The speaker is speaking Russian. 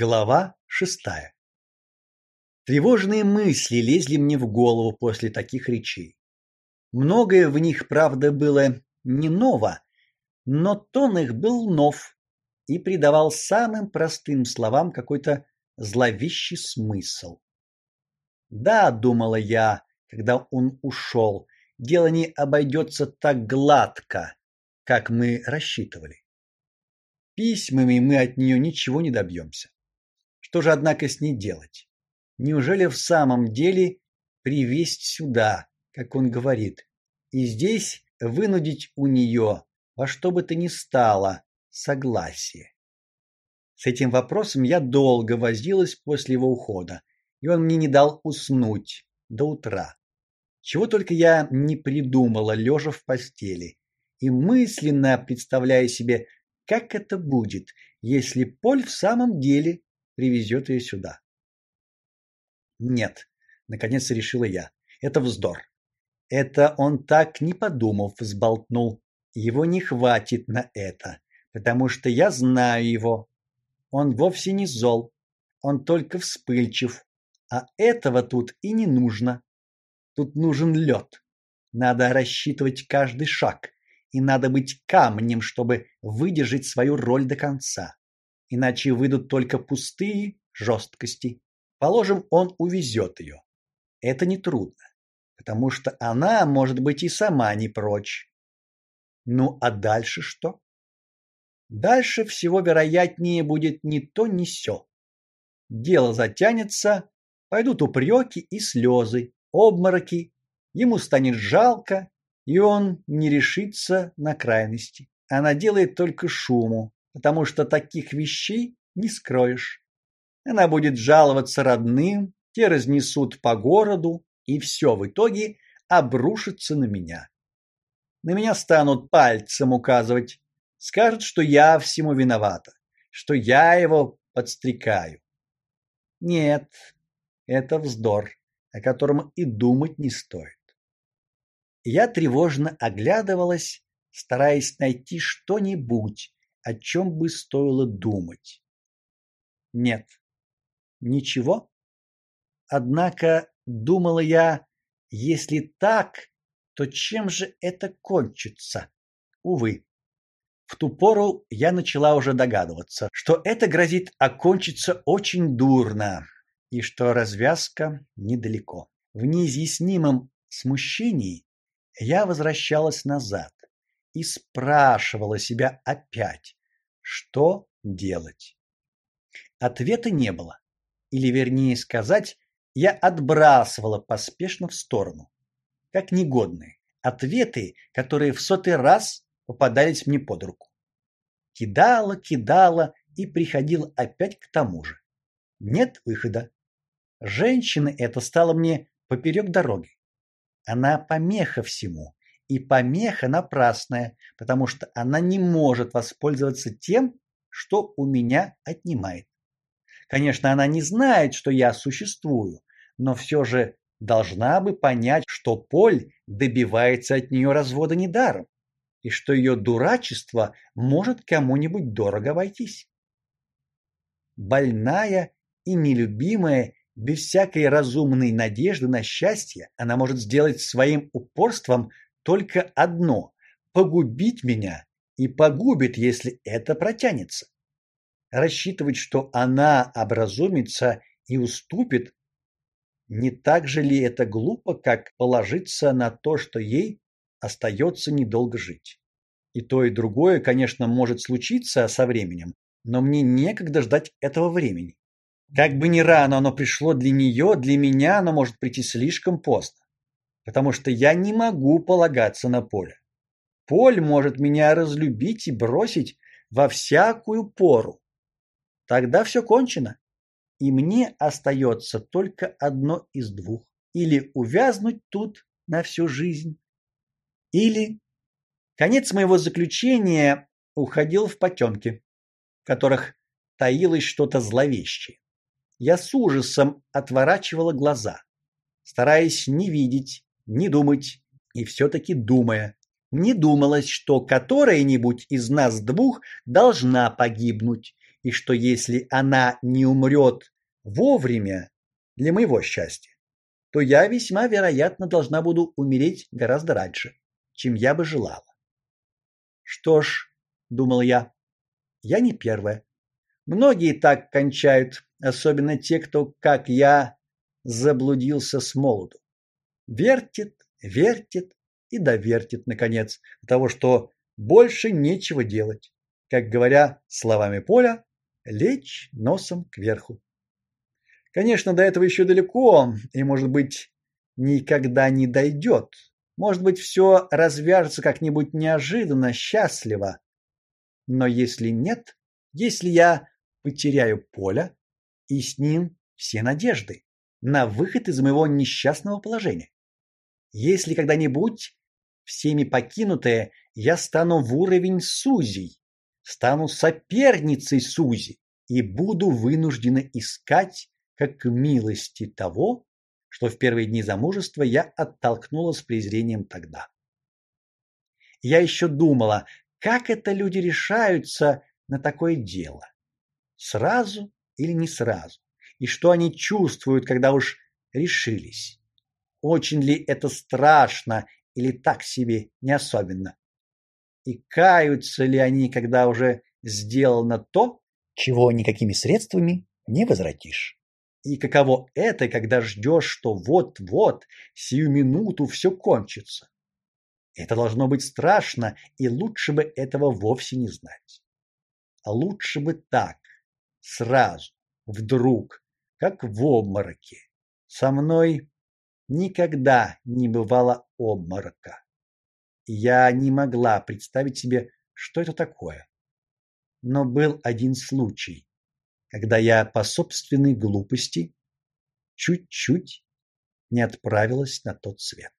Глава шестая. Тревожные мысли лезли мне в голову после таких речей. Многое в них, правда, было не ново, но тон их был нов и придавал самым простым словам какой-то зловещий смысл. Да, думала я, когда он ушел, дело не обойдется так гладко, как мы рассчитывали. Письмами мы от нее ничего не добьемся. Что же однако с ней делать? Неужели в самом деле привезть сюда, как он говорит, и здесь вынудить у нее во что бы то ни стало согласие? С этим вопросом я долго возилась после его ухода, и он мне не дал уснуть до утра. Чего только я не придумала, лежа в постели, и мысленно представляя себе, как это будет, если Поль в самом деле привезет ее сюда. Нет, наконец решила я. Это вздор. Это он так не подумав взболтнул. Его не хватит на это, потому что я знаю его. Он вовсе не зол, он только вспыльчив, а этого тут и не нужно. Тут нужен лед. Надо рассчитывать каждый шаг, и надо быть камнем, чтобы выдержать свою роль до конца иначе выйдут только пустые жесткости. Положим, он увезет ее. Это не трудно, потому что она, может быть, и сама не прочь. Ну, а дальше что? Дальше всего вероятнее будет ни то, ни сё. Дело затянется, пойдут упреки и слезы, обмороки, ему станет жалко, и он не решится на крайности. Она делает только шуму, потому что таких вещей не скроешь. Она будет жаловаться родным, те разнесут по городу, и все в итоге обрушится на меня. На меня станут пальцем указывать, скажут, что я всему виновата, что я его подстрекаю. Нет, это вздор, о котором и думать не стоит. Я тревожно оглядывалась, стараясь найти что-нибудь, о чем бы стоило думать. Нет. Ничего. Однако, думала я, если так, то чем же это кончится? Увы. В ту пору я начала уже догадываться, что это грозит окончиться очень дурно и что развязка недалеко. В неизъяснимом смущении я возвращалась назад и спрашивала себя опять, что делать? Ответа не было. Или вернее сказать, я отбрасывала поспешно в сторону, как негодные ответы, которые в сотый раз попадались мне под руку. Кидала, кидала и приходила опять к тому же. Нет выхода. Женщина эта стала мне поперек дороги. Она помеха всему, и помеха напрасная, потому что она не может воспользоваться тем, что у меня отнимает. Конечно, она не знает, что я существую, но все же должна бы понять, что Поль добивается от нее развода недаром, и что ее дурачество может кому-нибудь дорого обойтись. Больная и нелюбимая, без всякой разумной надежды на счастье, она может сделать своим упорством только одно погубить меня и погубит, если это протянется. Рассчитывать, что она образумится и уступит, не так же ли это глупо, как положиться на то, что ей остается недолго жить. И то, и другое, конечно, может случиться со временем, но мне некогда ждать этого времени. Как бы ни рано оно пришло для нее, для меня оно может прийти слишком поздно потому что я не могу полагаться на Поля. Поль может меня разлюбить и бросить во всякую пору. Тогда все кончено, и мне остается только одно из двух: или увязнуть тут на всю жизнь, или конец моего заключения уходил в потемки, в которых таилось что-то зловещее. Я с ужасом отворачивала глаза, стараясь не видеть не думать и все таки думая. Не думалось, что которая-нибудь из нас двух должна погибнуть, и что если она не умрет вовремя для моего счастья, то я весьма вероятно должна буду умереть гораздо раньше, чем я бы желала. Что ж, думал я, я не первая. Многие так кончают, особенно те, кто, как я, заблудился с молоду. Вертит, вертит и довертит наконец до того, что больше нечего делать. Как говоря словами Поля, лечь носом кверху. Конечно, до этого еще далеко, и, может быть, никогда не дойдет. Может быть, все развяжется как-нибудь неожиданно, счастливо. Но если нет, если я потеряю Поля и с ним все надежды на выход из моего несчастного положения, если когда-нибудь всеми покинутая, я стану в уровень Сузи, стану соперницей Сузи и буду вынуждена искать как милости того, что в первые дни замужества я оттолкнула с презрением тогда. Я еще думала, как это люди решаются на такое дело. Сразу или не сразу? И что они чувствуют, когда уж решились? Очень ли это страшно или так себе, не особенно? И каются ли они, когда уже сделано то, чего никакими средствами не возвратишь? И каково это, когда ждешь, что вот-вот, сию минуту все кончится? Это должно быть страшно, и лучше бы этого вовсе не знать. А лучше бы так, сразу, вдруг, как в обмороке. Со мной никогда не бывало обморока. Я не могла представить себе, что это такое. Но был один случай, когда я по собственной глупости чуть-чуть не отправилась на тот свет.